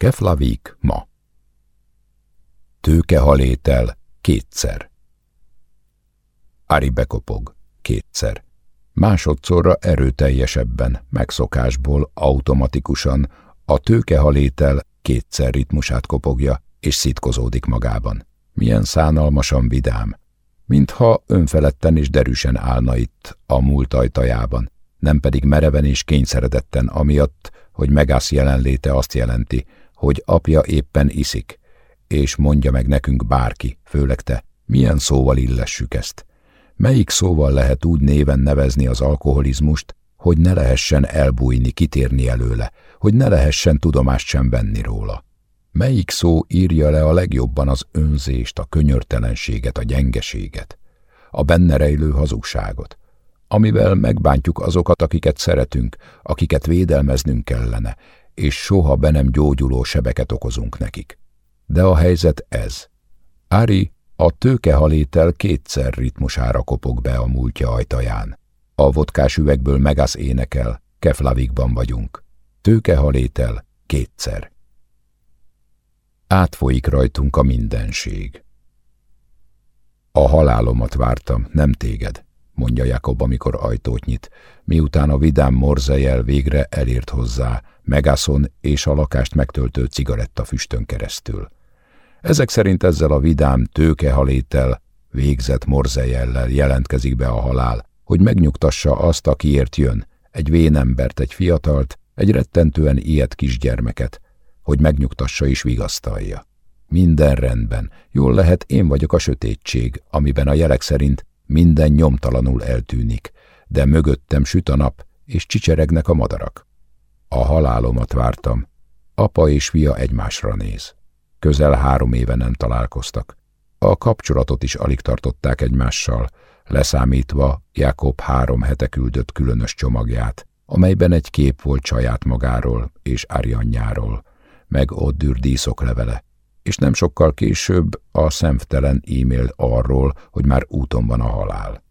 Keflavik ma. Tőkehalétel kétszer. Ari bekopog kétszer. Másodszorra erőteljesebben, megszokásból, automatikusan a tőkehalétel kétszer ritmusát kopogja, és szitkozódik magában. Milyen szánalmasan vidám, mintha önfeledten és derűsen állna itt, a múlt ajtajában, nem pedig mereven és kényszeredetten amiatt, hogy Megász jelenléte azt jelenti, hogy apja éppen iszik, és mondja meg nekünk bárki, főleg te, milyen szóval illessük ezt. Melyik szóval lehet úgy néven nevezni az alkoholizmust, hogy ne lehessen elbújni, kitérni előle, hogy ne lehessen tudomást sem venni róla? Melyik szó írja le a legjobban az önzést, a könyörtelenséget, a gyengeséget, a benne rejlő hazugságot, amivel megbántjuk azokat, akiket szeretünk, akiket védelmeznünk kellene, és soha be nem gyógyuló sebeket okozunk nekik. De a helyzet ez. Ári a tőkehalétel kétszer ritmusára kopog be a múltja ajtaján. A vodkás üvegből megász énekel, Keflavikban vagyunk. Tőkehalétel kétszer. Átfolyik rajtunk a mindenség. A halálomat vártam, nem téged, mondja Jakob, amikor ajtót nyit, miután a vidám morzejel végre elért hozzá, megászon és a lakást megtöltő cigaretta füstön keresztül. Ezek szerint ezzel a vidám tőkehaléttel, végzett morzejellel jelentkezik be a halál, hogy megnyugtassa azt, akiért jön, egy vénembert, egy fiatalt, egy rettentően ilyet kisgyermeket, hogy megnyugtassa és vigasztalja. Minden rendben, jól lehet én vagyok a sötétség, amiben a jelek szerint minden nyomtalanul eltűnik, de mögöttem süt a nap, és csicseregnek a madarak. A halálomat vártam. Apa és fia egymásra néz. Közel három éve nem találkoztak. A kapcsolatot is alig tartották egymással, leszámítva Jakob három hete küldött különös csomagját, amelyben egy kép volt saját magáról és Arianyáról, meg Oddür díszoklevele, és nem sokkal később a szemtelen e-mail arról, hogy már úton van a halál.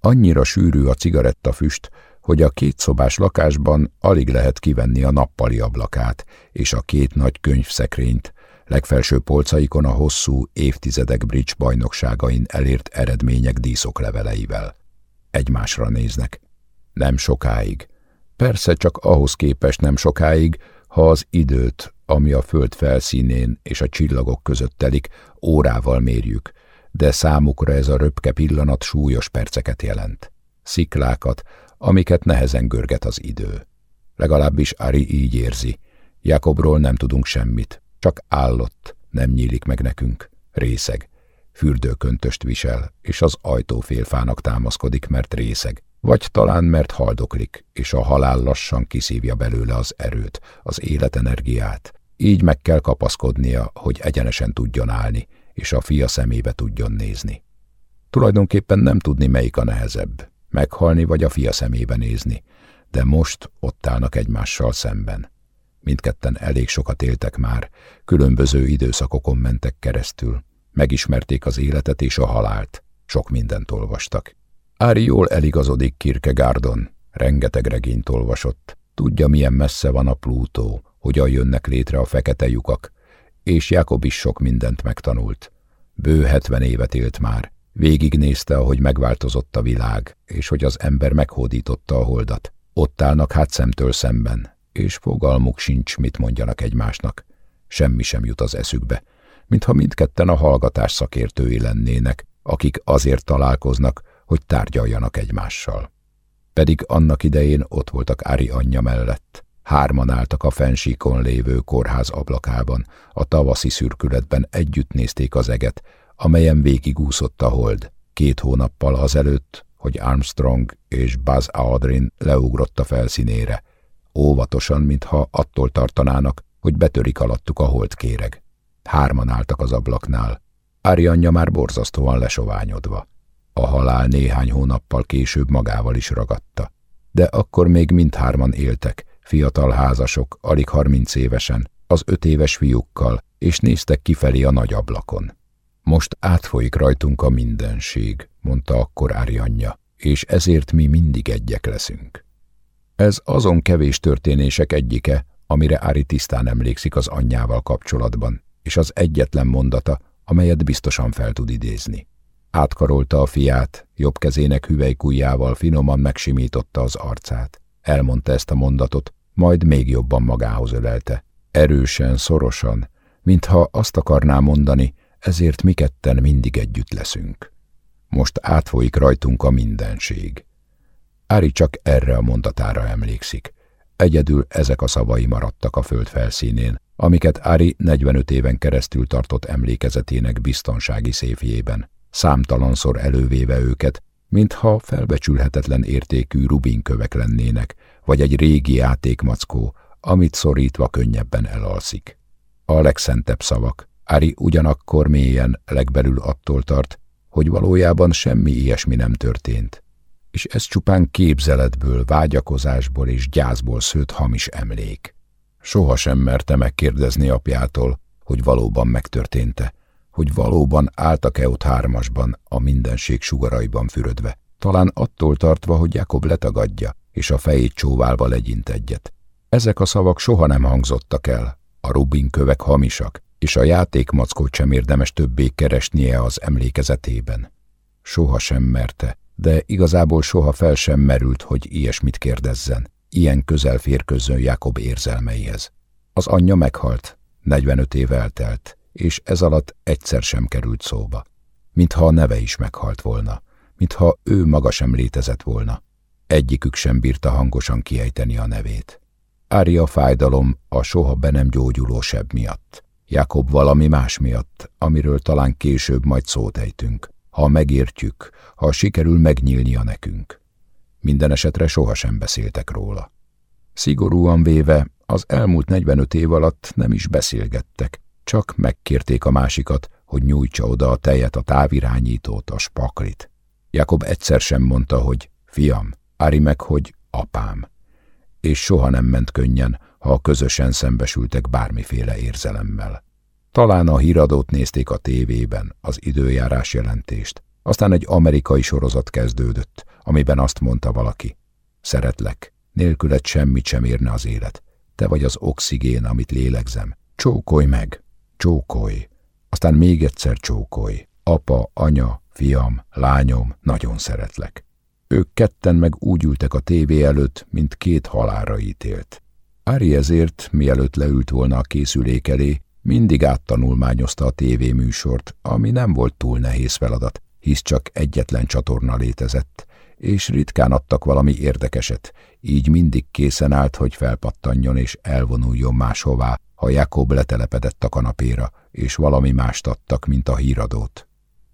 Annyira sűrű a cigarettafüst, hogy a kétszobás lakásban alig lehet kivenni a nappali ablakát és a két nagy könyvszekrényt, legfelső polcaikon a hosszú évtizedek bridge bajnokságain elért eredmények díszokleveleivel. Egymásra néznek. Nem sokáig. Persze csak ahhoz képest nem sokáig, ha az időt, ami a föld felszínén és a csillagok között telik, órával mérjük, de számukra ez a röpke pillanat súlyos perceket jelent. Sziklákat, amiket nehezen görget az idő. Legalábbis Ari így érzi. Jakobról nem tudunk semmit, csak állott, nem nyílik meg nekünk, részeg. Fürdőköntöst visel, és az ajtófélfának támaszkodik, mert részeg, vagy talán mert haldoklik, és a halál lassan kiszívja belőle az erőt, az életenergiát. Így meg kell kapaszkodnia, hogy egyenesen tudjon állni, és a fia szemébe tudjon nézni. Tulajdonképpen nem tudni, melyik a nehezebb, meghalni vagy a fia szemébe nézni, de most ott állnak egymással szemben. Mindketten elég sokat éltek már, különböző időszakokon mentek keresztül, megismerték az életet és a halált, sok mindent olvastak. Ári jól eligazodik Kierkegaardon, rengeteg regényt olvasott, tudja milyen messze van a Plútó, hogyan jönnek létre a fekete lyukak, és Jakob is sok mindent megtanult. Bő hetven évet élt már, végignézte, ahogy megváltozott a világ, és hogy az ember meghódította a holdat. Ott állnak hát szemtől szemben, és fogalmuk sincs, mit mondjanak egymásnak. Semmi sem jut az eszükbe, mintha mindketten a hallgatás szakértői lennének, akik azért találkoznak, hogy tárgyaljanak egymással. Pedig annak idején ott voltak Ári anyja mellett. Hárman álltak a fensíkon lévő kórház ablakában, a tavaszi szürkületben együtt nézték az eget, amelyen végigúszott a hold. Két hónappal azelőtt, hogy Armstrong és Buzz Aldrin leugrott a felszínére, óvatosan, mintha attól tartanának, hogy betörik alattuk a holdkéreg. Hárman álltak az ablaknál, Arianya már borzasztóan lesoványodva. A halál néhány hónappal később magával is ragadta. De akkor még mindhárman éltek, fiatal házasok, alig harminc évesen, az öt éves fiúkkal, és néztek kifelé a nagy ablakon. Most átfolyik rajtunk a mindenség, mondta akkor Arianya, és ezért mi mindig egyek leszünk. Ez azon kevés történések egyike, amire Ári tisztán emlékszik az anyjával kapcsolatban, és az egyetlen mondata, amelyet biztosan fel tud idézni. Átkarolta a fiát, jobb kezének hüvelykujjával finoman megsimította az arcát. Elmondta ezt a mondatot, majd még jobban magához ölelte. Erősen, szorosan, mintha azt akarná mondani, ezért mi ketten mindig együtt leszünk. Most átfolyik rajtunk a mindenség. Ári csak erre a mondatára emlékszik. Egyedül ezek a szavai maradtak a föld felszínén, amiket Ári 45 éven keresztül tartott emlékezetének biztonsági széfjében, számtalanszor elővéve őket, mintha felbecsülhetetlen értékű rubinkövek lennének, vagy egy régi játékmackó, amit szorítva könnyebben elalszik. A legszentebb szavak, Ári ugyanakkor mélyen legbelül attól tart, hogy valójában semmi ilyesmi nem történt, és ez csupán képzeletből, vágyakozásból és gyászból szőtt hamis emlék. Soha sem merte megkérdezni apjától, hogy valóban megtörténte, hogy valóban álltak-e ott hármasban, a mindenség sugaraiban fürödve, talán attól tartva, hogy Jakob letagadja, és a fejét csóválva legyint egyet. Ezek a szavak soha nem hangzottak el, a Rubin kövek hamisak, és a játékmackót sem érdemes többé keresnie az emlékezetében. Soha sem merte, de igazából soha fel sem merült, hogy ilyesmit kérdezzen. Ilyen közel férkőzzön Jakob érzelmeihez. Az anyja meghalt, 45 év eltelt, és ez alatt egyszer sem került szóba. Mintha a neve is meghalt volna, mintha ő maga sem létezett volna. Egyikük sem bírta hangosan kiejteni a nevét. Ária fájdalom a soha be nem gyógyuló seb miatt. Jakob valami más miatt, amiről talán később majd szót ejtünk, ha megértjük, ha sikerül megnyílnia nekünk. Minden esetre sohasem beszéltek róla. Szigorúan véve, az elmúlt 45 év alatt nem is beszélgettek, csak megkérték a másikat, hogy nyújtsa oda a tejet, a távirányítót, a spaklit. Jakob egyszer sem mondta, hogy fiam, Ári meg, hogy apám. És soha nem ment könnyen, ha közösen szembesültek bármiféle érzelemmel. Talán a híradót nézték a tévében, az időjárás jelentést. Aztán egy amerikai sorozat kezdődött, amiben azt mondta valaki. Szeretlek, nélküled semmit sem érne az élet. Te vagy az oxigén, amit lélegzem. Csókolj meg, csókolj. Aztán még egyszer csókolj. Apa, anya, fiam, lányom, nagyon szeretlek. Ők ketten meg úgy ültek a tévé előtt, mint két halára ítélt. Ári ezért, mielőtt leült volna a készülék elé, mindig áttanulmányozta a tévéműsort, ami nem volt túl nehéz feladat, hisz csak egyetlen csatorna létezett, és ritkán adtak valami érdekeset, így mindig készen állt, hogy felpattanjon és elvonuljon máshová, ha Jakob letelepedett a kanapéra, és valami mást adtak, mint a híradót.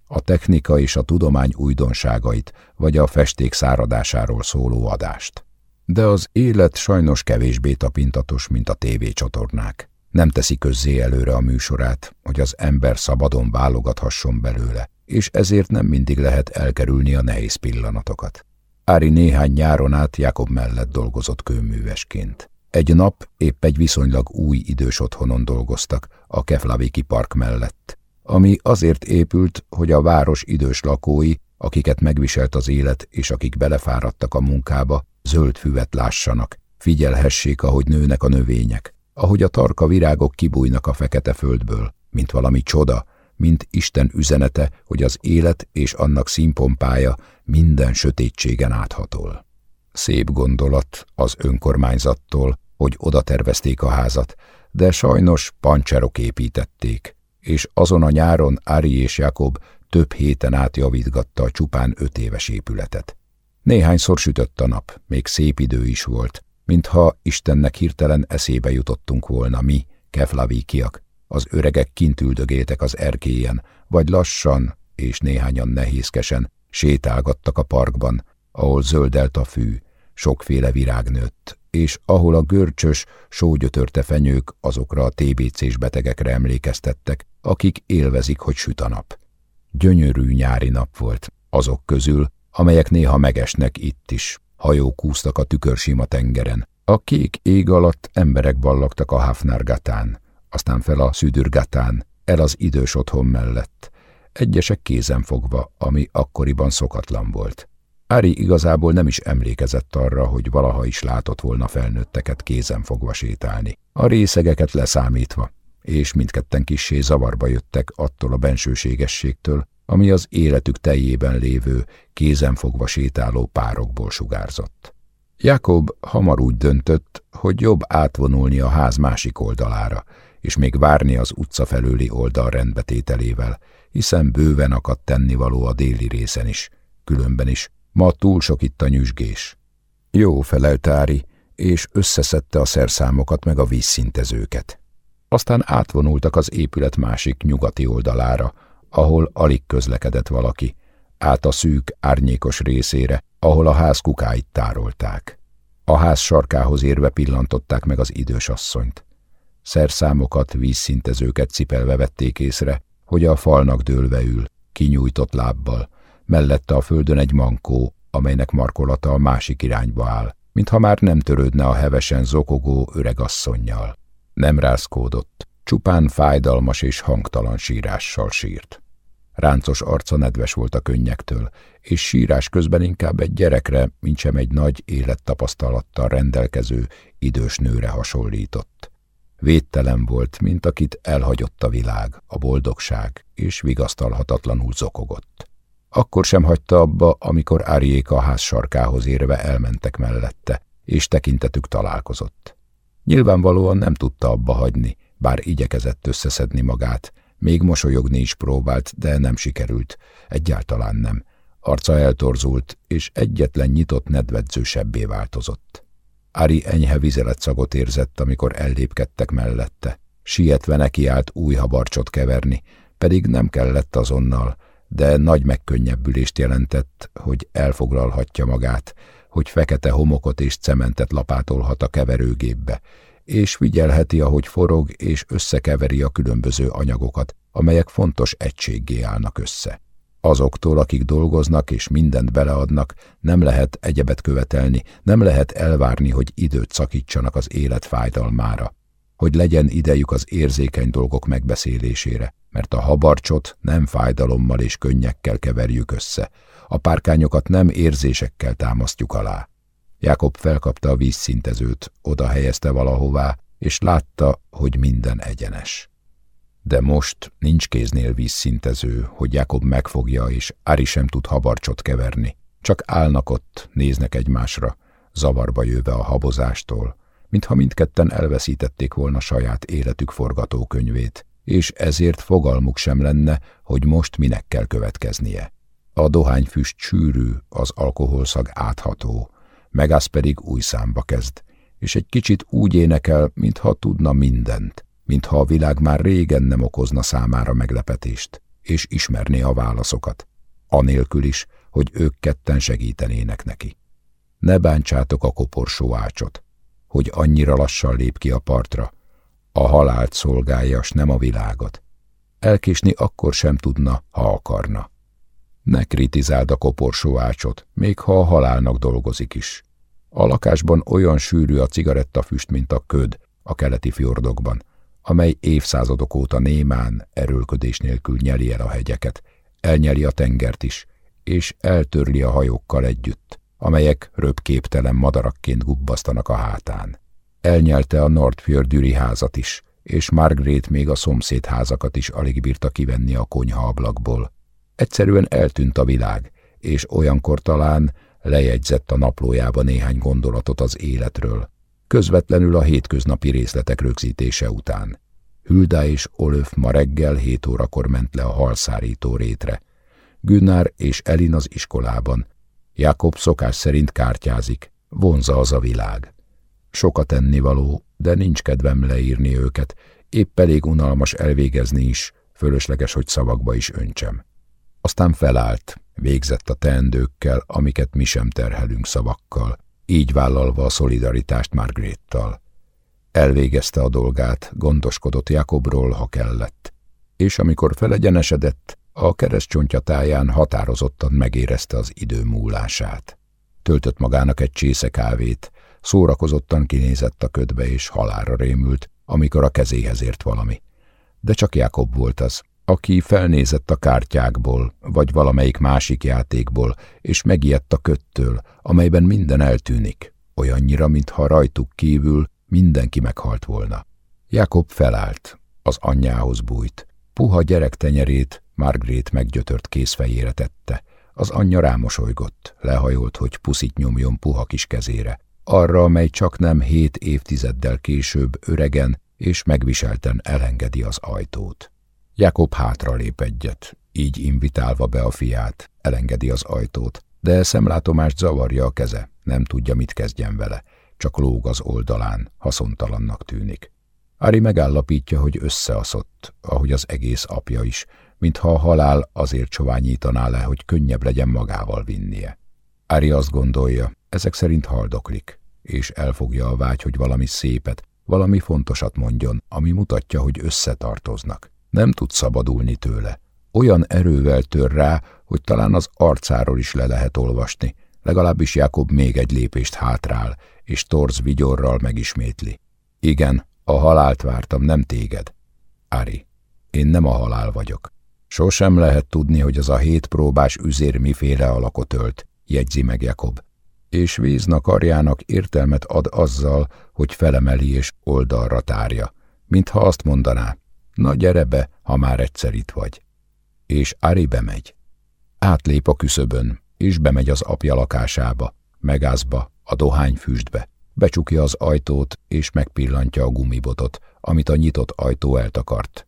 A technika és a tudomány újdonságait, vagy a festék száradásáról szóló adást. De az élet sajnos kevésbé tapintatos, mint a tévécsatornák. Nem teszi közzé előre a műsorát, hogy az ember szabadon válogathasson belőle, és ezért nem mindig lehet elkerülni a nehéz pillanatokat. Ári néhány nyáron át Jakob mellett dolgozott kőművesként. Egy nap épp egy viszonylag új idős otthonon dolgoztak, a Keflaviki park mellett, ami azért épült, hogy a város idős lakói, akiket megviselt az élet és akik belefáradtak a munkába, zöld füvet lássanak, figyelhessék, ahogy nőnek a növények, ahogy a tarka virágok kibújnak a fekete földből, mint valami csoda, mint Isten üzenete, hogy az élet és annak színpompája minden sötétségen áthatol. Szép gondolat az önkormányzattól, hogy oda tervezték a házat, de sajnos pancserok építették, és azon a nyáron Ári és Jakob több héten át javítgatta a csupán öt éves épületet. Néhányszor sütött a nap, még szép idő is volt, mintha Istennek hirtelen eszébe jutottunk volna mi, keflavíkiak, az öregek kint üldögéltek az erkélyen, vagy lassan és néhányan nehézkesen sétálgattak a parkban, ahol zöldelt a fű, sokféle virág nőtt, és ahol a görcsös, sógyötörte fenyők azokra a TBC-s betegekre emlékeztettek, akik élvezik, hogy süt a nap. Gyönyörű nyári nap volt, azok közül, amelyek néha megesnek itt is, hajók úsztak a tükörsima tengeren. A kék ég alatt emberek ballagtak a Hafnargatán, aztán fel a Szüdürgatán, el az idős otthon mellett, egyesek kézen fogva, ami akkoriban szokatlan volt. Ári igazából nem is emlékezett arra, hogy valaha is látott volna felnőtteket kézen fogva sétálni, a részegeket leszámítva, és mindketten kissé zavarba jöttek attól a bensőségességtől, ami az életük teljében lévő, kézenfogva sétáló párokból sugárzott. Jakob hamar úgy döntött, hogy jobb átvonulni a ház másik oldalára, és még várni az utca felőli oldal rendbetételével, hiszen bőven akadt tennivaló a déli részen is, különben is, ma túl sok itt a nyüzsgés. Jó felelt Ári, és összeszedte a szerszámokat meg a vízszintezőket. Aztán átvonultak az épület másik nyugati oldalára, ahol alig közlekedett valaki, át a szűk, árnyékos részére, ahol a ház kukáit tárolták. A ház sarkához érve pillantották meg az idős asszonyt. Szerszámokat, vízszintezőket cipelve vették észre, hogy a falnak dőlve ül, kinyújtott lábbal, mellette a földön egy mankó, amelynek markolata a másik irányba áll, mintha már nem törődne a hevesen zokogó öregasszonnyal. Nem rázkódott, csupán fájdalmas és hangtalan sírással sírt. Ráncos arca nedves volt a könnyektől, és sírás közben inkább egy gyerekre, mint egy nagy élettapasztalattal rendelkező idős nőre hasonlított. Védtelen volt, mint akit elhagyott a világ, a boldogság, és vigasztalhatatlanul zokogott. Akkor sem hagyta abba, amikor Áriék a ház sarkához érve elmentek mellette, és tekintetük találkozott. Nyilvánvalóan nem tudta abba hagyni, bár igyekezett összeszedni magát, még mosolyogni is próbált, de nem sikerült, egyáltalán nem. Arca eltorzult, és egyetlen nyitott nedvedzősebbé változott. Ari enyhe szagot érzett, amikor ellépkedtek mellette. Sietve nekiállt új habarcsot keverni, pedig nem kellett azonnal, de nagy megkönnyebbülést jelentett, hogy elfoglalhatja magát, hogy fekete homokot és cementet lapátolhat a keverőgépbe, és figyelheti, ahogy forog és összekeveri a különböző anyagokat, amelyek fontos egységgé állnak össze. Azoktól, akik dolgoznak és mindent beleadnak, nem lehet egyebet követelni, nem lehet elvárni, hogy időt szakítsanak az élet fájdalmára, hogy legyen idejük az érzékeny dolgok megbeszélésére, mert a habarcsot nem fájdalommal és könnyekkel keverjük össze, a párkányokat nem érzésekkel támasztjuk alá. Jákob felkapta a vízszintezőt, oda helyezte valahová, és látta, hogy minden egyenes. De most nincs kéznél vízszintező, hogy Jakob megfogja, és Ári sem tud habarcsot keverni. Csak állnak ott, néznek egymásra, zavarba jöve a habozástól, mintha mindketten elveszítették volna saját életük forgatókönyvét, és ezért fogalmuk sem lenne, hogy most minek kell következnie. A dohányfüst sűrű, az alkoholszag átható, Megász pedig új számba kezd, és egy kicsit úgy énekel, mintha tudna mindent, mintha a világ már régen nem okozna számára meglepetést, és ismerné a válaszokat, anélkül is, hogy ők ketten segítenének neki. Ne bántsátok a koporsó ácsot, hogy annyira lassan lép ki a partra, a halált szolgálja, s nem a világot. Elkésni akkor sem tudna, ha akarna. Ne kritizáld a koporsó ácsot, még ha a halálnak dolgozik is. A lakásban olyan sűrű a cigarettafüst, mint a köd a keleti fjordokban, amely évszázadok óta némán, erőlködés nélkül nyeli el a hegyeket, elnyeli a tengert is, és eltörli a hajókkal együtt, amelyek röpképtelen madarakként gubbasztanak a hátán. Elnyelte a Nordfjördüri házat is, és Margaret még a szomszéd házakat is alig bírta kivenni a konyha ablakból. Egyszerűen eltűnt a világ, és olyankor talán lejegyzett a naplójába néhány gondolatot az életről, közvetlenül a hétköznapi részletek rögzítése után. Hülda és Olöf ma reggel hét órakor ment le a halszárító rétre. Günnár és Elin az iskolában. Jakob szokás szerint kártyázik, vonza az a világ. Sokat ennivaló, de nincs kedvem leírni őket, épp elég unalmas elvégezni is, fölösleges, hogy szavakba is öntsem. Aztán felállt, végzett a teendőkkel, amiket mi sem terhelünk szavakkal, így vállalva a szolidaritást Margarettal. Elvégezte a dolgát, gondoskodott Jakobról, ha kellett, és amikor felegyenesedett, a keresztcsontja táján határozottan megérezte az idő múlását. Töltött magának egy csésze kávét, szórakozottan kinézett a ködbe és halára rémült, amikor a kezéhez ért valami. De csak Jakob volt az, aki felnézett a kártyákból, vagy valamelyik másik játékból, és megijedt a köttől, amelyben minden eltűnik, olyannyira, mintha rajtuk kívül mindenki meghalt volna. Jakob felállt, az anyjához bújt. Puha gyerektenyerét Margaret meggyötört kézfejére tette. Az anyja rámosolygott, lehajolt, hogy puszit nyomjon puha kis kezére. Arra, amely csak nem hét évtizeddel később öregen és megviselten elengedi az ajtót. Jakob hátra lép egyet, így invitálva be a fiát, elengedi az ajtót, de szemlátomást zavarja a keze, nem tudja, mit kezdjen vele, csak lóg az oldalán, haszontalannak tűnik. Ari megállapítja, hogy összeaszott, ahogy az egész apja is, mintha a halál azért csoványítaná le, hogy könnyebb legyen magával vinnie. Ari azt gondolja, ezek szerint haldoklik, és elfogja a vágy, hogy valami szépet, valami fontosat mondjon, ami mutatja, hogy összetartoznak. Nem tud szabadulni tőle. Olyan erővel tör rá, hogy talán az arcáról is le lehet olvasni. Legalábbis Jákob még egy lépést hátrál, és torz vigyorral megismétli. Igen, a halált vártam, nem téged. Ari, én nem a halál vagyok. Sosem lehet tudni, hogy az a hét próbás üzér miféle alakot ölt, jegyzi meg Jakob. És víznak arjának értelmet ad azzal, hogy felemeli és oldalra tárja, mintha azt mondaná, na gyere be, ha már egyszer itt vagy. És Ari bemegy. Átlép a küszöbön, és bemegy az apja lakásába, megázba, a dohányfüstbe. Becsukja az ajtót, és megpillantja a gumibotot, amit a nyitott ajtó eltakart.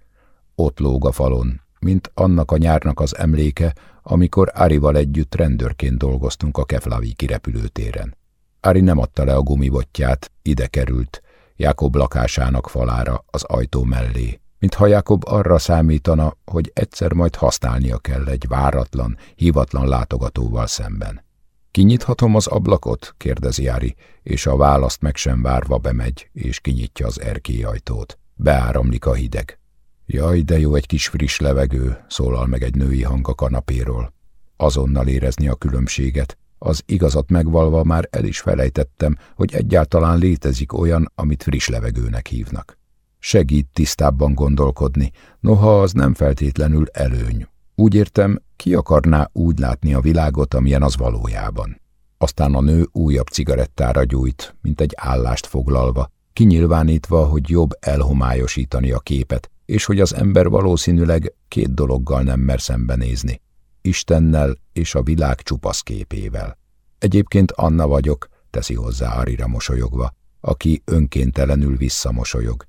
Ott lóg a falon, mint annak a nyárnak az emléke, amikor Árival együtt rendőrként dolgoztunk a Keflavi kirepülőtéren. Ári nem adta le a gumibotját, ide került, Jákob lakásának falára, az ajtó mellé, mintha Jákob arra számítana, hogy egyszer majd használnia kell egy váratlan, hivatlan látogatóval szemben. Kinyithatom az ablakot? kérdezi Ári, és a választ meg sem várva bemegy, és kinyitja az erkélyajtót. Beáramlik a hideg. Jaj, de jó egy kis friss levegő, szólal meg egy női hang a kanapéról. Azonnal érezni a különbséget. Az igazat megvalva már el is felejtettem, hogy egyáltalán létezik olyan, amit friss levegőnek hívnak. Segít tisztábban gondolkodni, noha az nem feltétlenül előny. Úgy értem, ki akarná úgy látni a világot, amilyen az valójában. Aztán a nő újabb cigarettára gyújt, mint egy állást foglalva, kinyilvánítva, hogy jobb elhomályosítani a képet, és hogy az ember valószínűleg két dologgal nem mer szembenézni. Istennel és a világ csupasz képével. Egyébként Anna vagyok, teszi hozzá Arira mosolyogva, aki önkéntelenül visszamosolyog.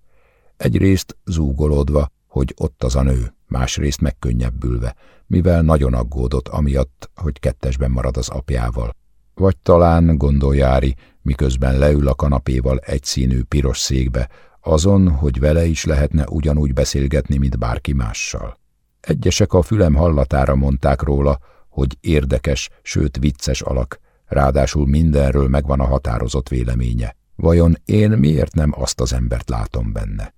Egyrészt zúgolódva, hogy ott az a nő, másrészt megkönnyebbülve, mivel nagyon aggódott amiatt, hogy kettesben marad az apjával. Vagy talán, gondolja Ári, miközben leül a kanapéval egyszínű piros székbe, azon, hogy vele is lehetne ugyanúgy beszélgetni, mint bárki mással. Egyesek a fülem hallatára mondták róla, hogy érdekes, sőt vicces alak, ráadásul mindenről megvan a határozott véleménye. Vajon én miért nem azt az embert látom benne?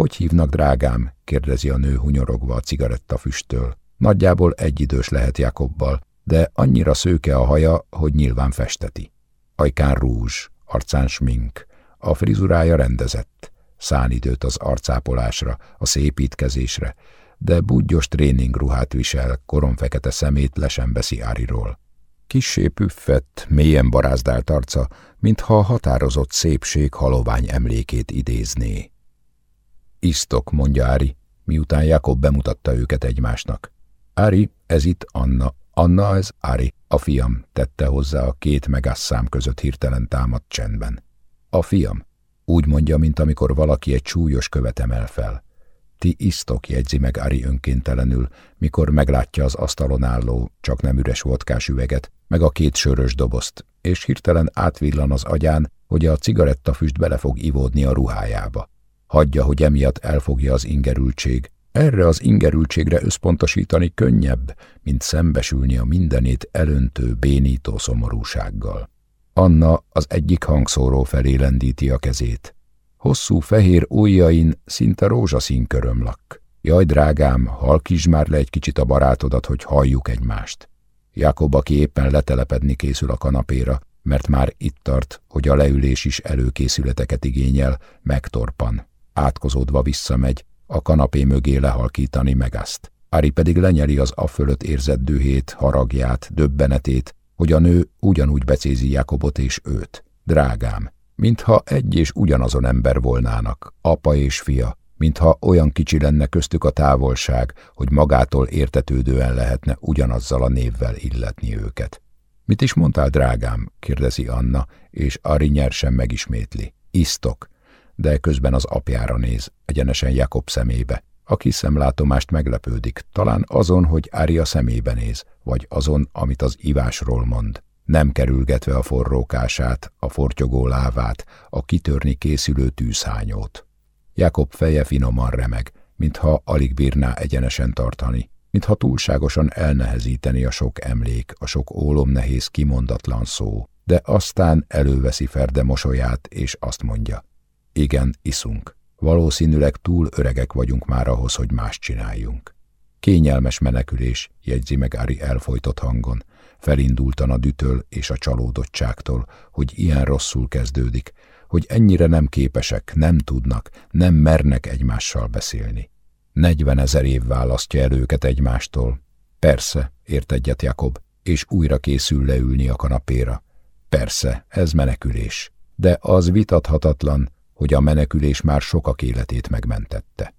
Hogy hívnak, drágám? kérdezi a nő hunyorogva a cigarettafüsttől. Nagyjából egyidős lehet Jakobbal, de annyira szőke a haja, hogy nyilván festeti. Ajkán rúzs, arcán smink, a frizurája rendezett, szán időt az arcápolásra, a szépítkezésre, de budgyos tréningruhát visel, koromfekete szemét le sem veszi Áriról. Kissé püffett, mélyen barázdált arca, mintha a határozott szépség halovány emlékét idézné. Isztok, mondja Ári, miután Jakob bemutatta őket egymásnak. Ári, ez itt Anna. Anna, ez Ári, a fiam, tette hozzá a két megásszám között hirtelen támadt csendben. A fiam. Úgy mondja, mint amikor valaki egy súlyos követ emel fel. Ti isztok, jegyzi meg Ari önkéntelenül, mikor meglátja az asztalon álló, csak nem üres vodkás üveget, meg a két sörös dobozt, és hirtelen átvillan az agyán, hogy a cigarettafüst bele fog ivódni a ruhájába. Hagyja, hogy emiatt elfogja az ingerültség. Erre az ingerültségre összpontosítani könnyebb, mint szembesülni a mindenét elöntő, bénító szomorúsággal. Anna az egyik hangszóró felé lendíti a kezét. Hosszú fehér ujjain szinte rózsaszín körömlak. Jaj, drágám, halkítsd már le egy kicsit a barátodat, hogy halljuk egymást. Jakob, aki éppen letelepedni készül a kanapéra, mert már itt tart, hogy a leülés is előkészületeket igényel, megtorpan. Átkozódva visszamegy, a kanapé mögé lehalkítani Megaszt. Ari pedig lenyeli az a fölött érzett dühét, haragját, döbbenetét, hogy a nő ugyanúgy becézi Jakobot és őt. Drágám, mintha egy és ugyanazon ember volnának, apa és fia, mintha olyan kicsi lenne köztük a távolság, hogy magától értetődően lehetne ugyanazzal a névvel illetni őket. Mit is mondtál, drágám? kérdezi Anna, és Ari nyersen megismétli. Isztok, de közben az apjára néz, egyenesen Jakob szemébe. Aki szemlátomást meglepődik, talán azon, hogy Ari a szemébe néz, vagy azon, amit az ivásról mond. Nem kerülgetve a forrókását, a fortyogó lávát, a kitörni készülő tűzhányót. Jakob feje finoman remeg, mintha alig bírná egyenesen tartani, mintha túlságosan elnehezíteni a sok emlék, a sok ólom nehéz kimondatlan szó, de aztán előveszi Ferde mosolyát, és azt mondja, igen, iszunk. Valószínűleg túl öregek vagyunk már ahhoz, hogy más csináljunk. Kényelmes menekülés, jegyzi meg Ari elfolytott hangon, felindultan a dütől és a csalódottságtól, hogy ilyen rosszul kezdődik, hogy ennyire nem képesek, nem tudnak, nem mernek egymással beszélni. Negyven ezer év választja el őket egymástól. Persze, ért egyet Jakob, és újra készül leülni a kanapéra. Persze, ez menekülés. De az vitathatatlan, hogy a menekülés már sokak életét megmentette.